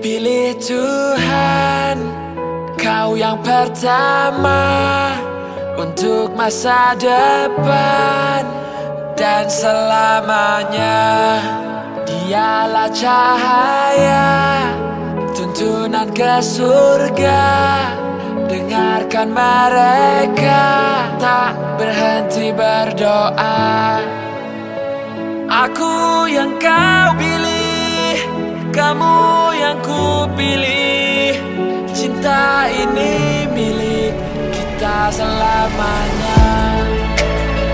Pilih Tuhan Kau yang pertama Untuk masa depan Dan selamanya. Dialah cahaya Tuntunan ke surga. Dengarkan mereka Tak berhenti berdoa. Aku yang kau pilih Kamu yang ku pilih. Cinta ini milik kita selamanya.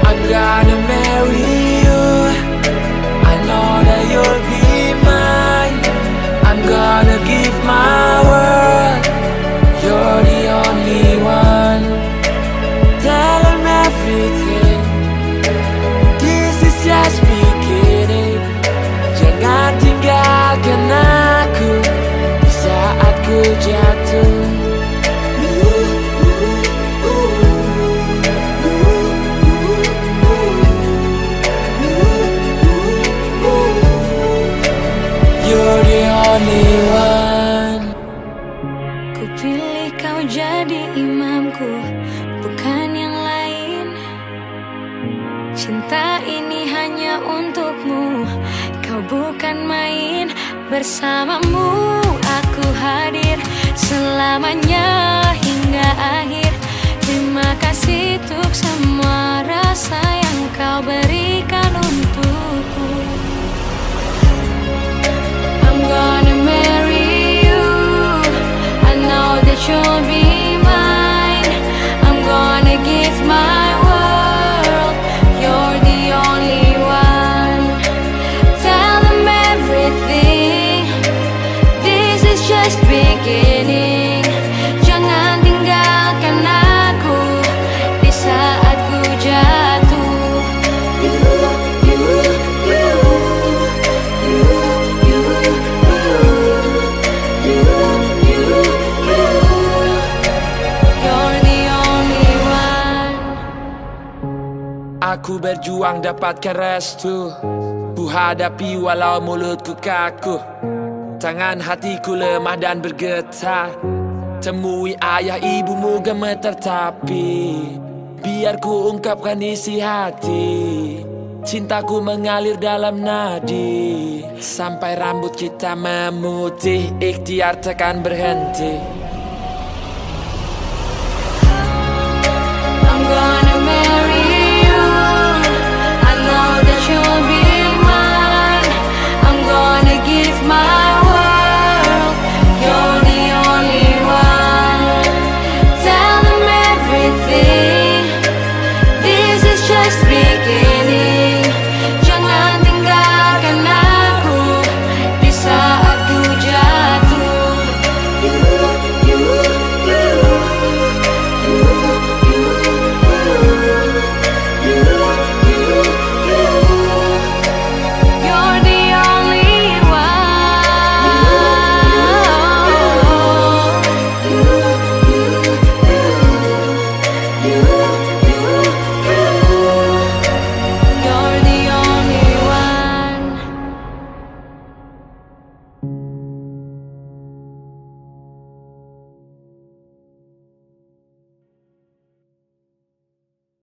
I'm gonna marry Ku pilih kau jadi imamku Bukan yang lain. Cinta ini hanya untukmu Kau bukan main Bersamamu. Aku hadir Selamanya hingga akhir. Terima kasih untuk semua rasa yang kau berikan Aku berjuang dapatkan restu. Ku hadapi walau mulutku kaku. Tangan hatiku lemah dan bergetar. Temui ayah ibumu gemeter tapi Biar ku ungkapkan isi hati. Cintaku mengalir dalam nadi Sampai rambut kita memutih. Ikhtiar tekan berhenti